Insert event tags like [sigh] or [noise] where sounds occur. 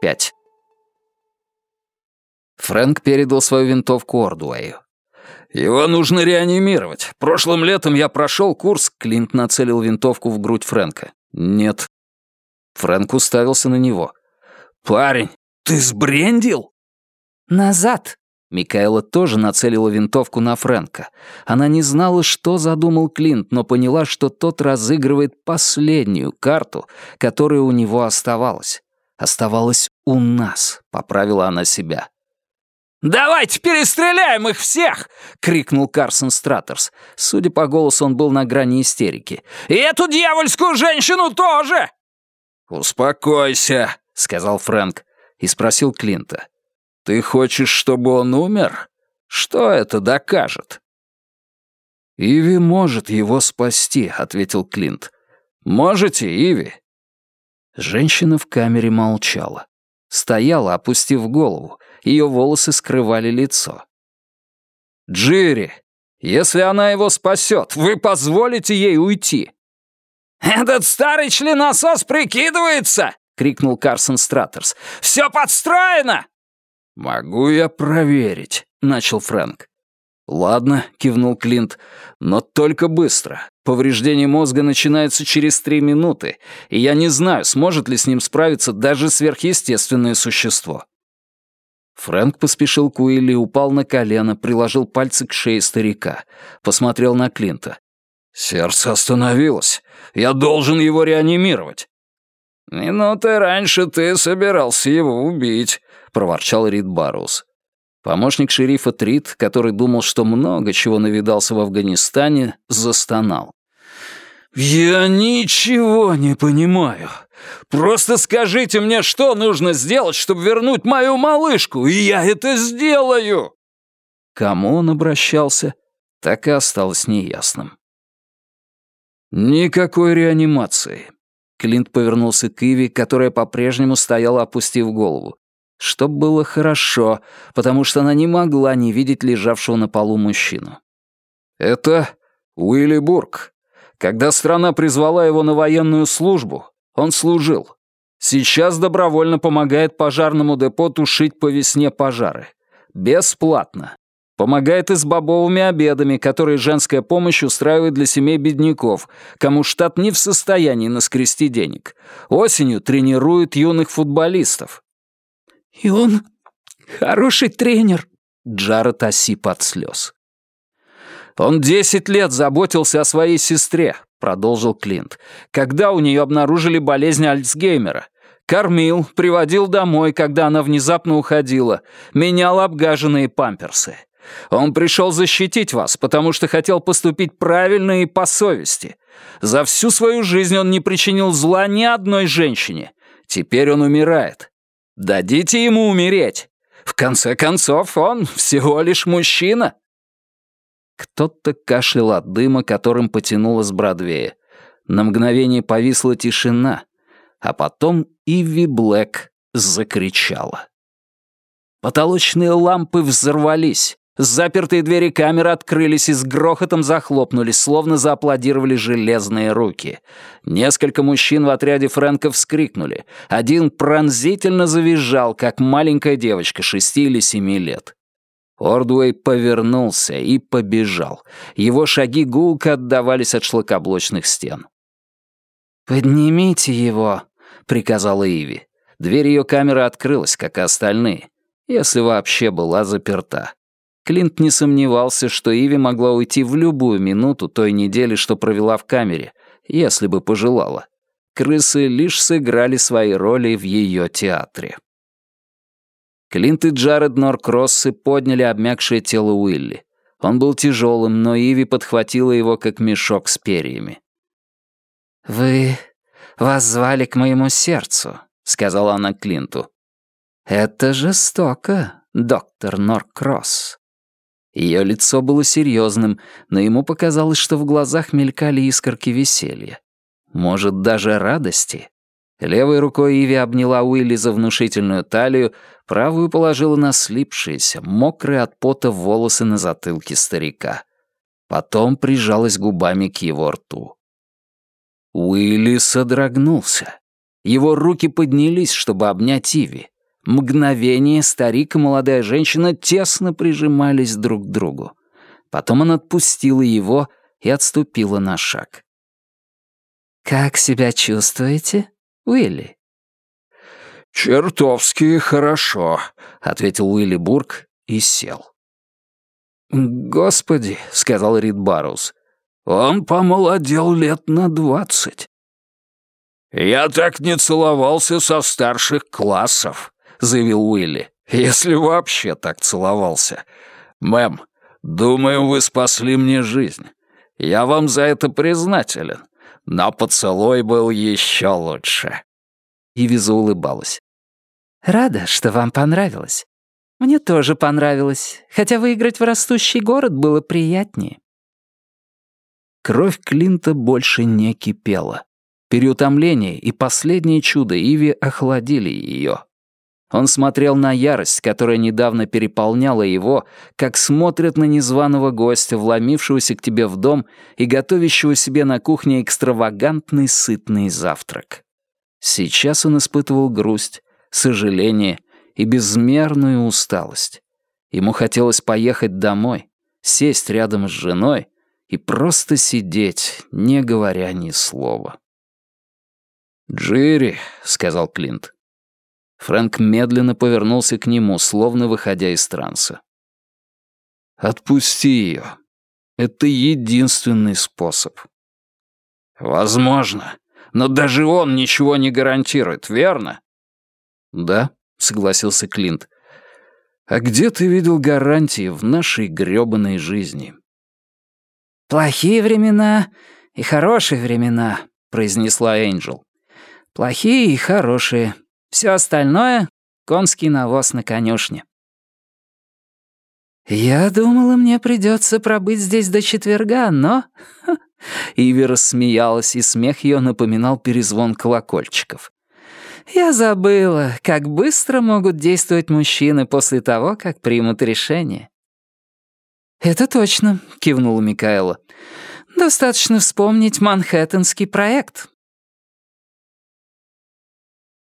пять. Фрэнк передал свою винтовку Ордуэю. «Его нужно реанимировать. Прошлым летом я прошел курс...» Клинт нацелил винтовку в грудь Фрэнка. «Нет». Фрэнк уставился на него. «Парень, ты сбрендил?» «Назад!» Микаэла тоже нацелила винтовку на Фрэнка. Она не знала, что задумал Клинт, но поняла, что тот разыгрывает последнюю карту, которая у него оставалась. Оставалась у нас, поправила она себя. «Давайте перестреляем их всех!» — крикнул Карсон Стратерс. Судя по голосу, он был на грани истерики. «И эту дьявольскую женщину тоже!» «Успокойся», — сказал Фрэнк и спросил Клинта. «Ты хочешь, чтобы он умер? Что это докажет?» «Иви может его спасти», — ответил Клинт. «Можете, Иви?» Женщина в камере молчала. Стояла, опустив голову, ее волосы скрывали лицо. «Джири, если она его спасет, вы позволите ей уйти?» «Этот старый членосос прикидывается!» — крикнул Карсон Стратерс. «Все подстроено!» «Могу я проверить», — начал Фрэнк. «Ладно», — кивнул Клинт, — «но только быстро. Повреждение мозга начинается через три минуты, и я не знаю, сможет ли с ним справиться даже сверхъестественное существо». Фрэнк поспешил к Уилли, упал на колено, приложил пальцы к шее старика, посмотрел на Клинта. «Сердце остановилось. Я должен его реанимировать». «Минуты раньше ты собирался его убить», проворчал Рид Барроуз. Помощник шерифа Трид, который думал, что много чего навидался в Афганистане, застонал. «Я ничего не понимаю. Просто скажите мне, что нужно сделать, чтобы вернуть мою малышку, и я это сделаю!» Кому он обращался, так и осталось неясным. «Никакой реанимации». Клинт повернулся к Иви, которая по-прежнему стояла, опустив голову что было хорошо, потому что она не могла не видеть лежавшего на полу мужчину. «Это Уилли Бург. Когда страна призвала его на военную службу, он служил. Сейчас добровольно помогает пожарному депо тушить по весне пожары. Бесплатно. Помогает и с бобовыми обедами, которые женская помощь устраивает для семей бедняков, кому штат не в состоянии наскрести денег. Осенью тренирует юных футболистов. «И он хороший тренер», — Джаред осип от слез. «Он десять лет заботился о своей сестре», — продолжил Клинт, «когда у нее обнаружили болезнь Альцгеймера. Кормил, приводил домой, когда она внезапно уходила, менял обгаженные памперсы. Он пришел защитить вас, потому что хотел поступить правильно и по совести. За всю свою жизнь он не причинил зла ни одной женщине. Теперь он умирает. Дадите ему умереть. В конце концов, он всего лишь мужчина. Кто-то кашлял от дыма, которым потянуло с Бродвея. На мгновение повисла тишина, а потом Иви Блэк закричала. Потолочные лампы взорвались. Запертые двери камеры открылись и с грохотом захлопнулись, словно зааплодировали железные руки. Несколько мужчин в отряде Фрэнка вскрикнули. Один пронзительно завизжал, как маленькая девочка шести или семи лет. Ордуэй повернулся и побежал. Его шаги гулко отдавались от шлакоблочных стен. «Поднимите его», — приказала Иви. Дверь ее камеры открылась, как и остальные, если вообще была заперта. Клинт не сомневался, что Иви могла уйти в любую минуту той недели, что провела в камере, если бы пожелала. Крысы лишь сыграли свои роли в ее театре. Клинт и Джаред Норкроссы подняли обмякшее тело Уилли. Он был тяжелым, но Иви подхватила его, как мешок с перьями. «Вы воззвали к моему сердцу», — сказала она Клинту. «Это жестоко, доктор Норкросс». Ее лицо было серьезным, но ему показалось, что в глазах мелькали искорки веселья. Может, даже радости. Левой рукой Иви обняла Уилли за внушительную талию, правую положила на слипшиеся, мокрые от пота волосы на затылке старика. Потом прижалась губами к его рту. Уилли содрогнулся. Его руки поднялись, чтобы обнять Иви. Мгновение старик и молодая женщина тесно прижимались друг к другу. Потом она отпустила его и отступила на шаг. «Как себя чувствуете, Уилли?» «Чертовски хорошо», — ответил Уилли Бург и сел. «Господи», — сказал Рид Барроуз, — «он помолодел лет на двадцать». «Я так не целовался со старших классов», — заявил Уилли, — «если вообще так целовался. Мэм, думаю, вы спасли мне жизнь. Я вам за это признателен. Но поцелуй был еще лучше». Иви заулыбалась. «Рада, что вам понравилось. Мне тоже понравилось, хотя выиграть в растущий город было приятнее». Кровь Клинта больше не кипела. Переутомление и последнее чудо Иви охладили ее. Он смотрел на ярость, которая недавно переполняла его, как смотрят на незваного гостя, вломившегося к тебе в дом и готовящего себе на кухне экстравагантный сытный завтрак. Сейчас он испытывал грусть, сожаление и безмерную усталость. Ему хотелось поехать домой, сесть рядом с женой и просто сидеть, не говоря ни слова. «Джерри», — сказал Клинт. Фрэнк медленно повернулся к нему, словно выходя из транса. «Отпусти ее. Это единственный способ». «Возможно. Но даже он ничего не гарантирует, верно?» «Да», — согласился Клинт. «А где ты видел гарантии в нашей грёбаной жизни?» «Плохие времена и хорошие времена», — произнесла Энджел. «Плохие и хорошие. Все остальное — конский навоз на конюшне». «Я думала, мне придется пробыть здесь до четверга, но...» [laughs] Иви рассмеялась, и смех ее напоминал перезвон колокольчиков. «Я забыла, как быстро могут действовать мужчины после того, как примут решение». «Это точно», — кивнула Микаэла. «Достаточно вспомнить Манхэттенский проект.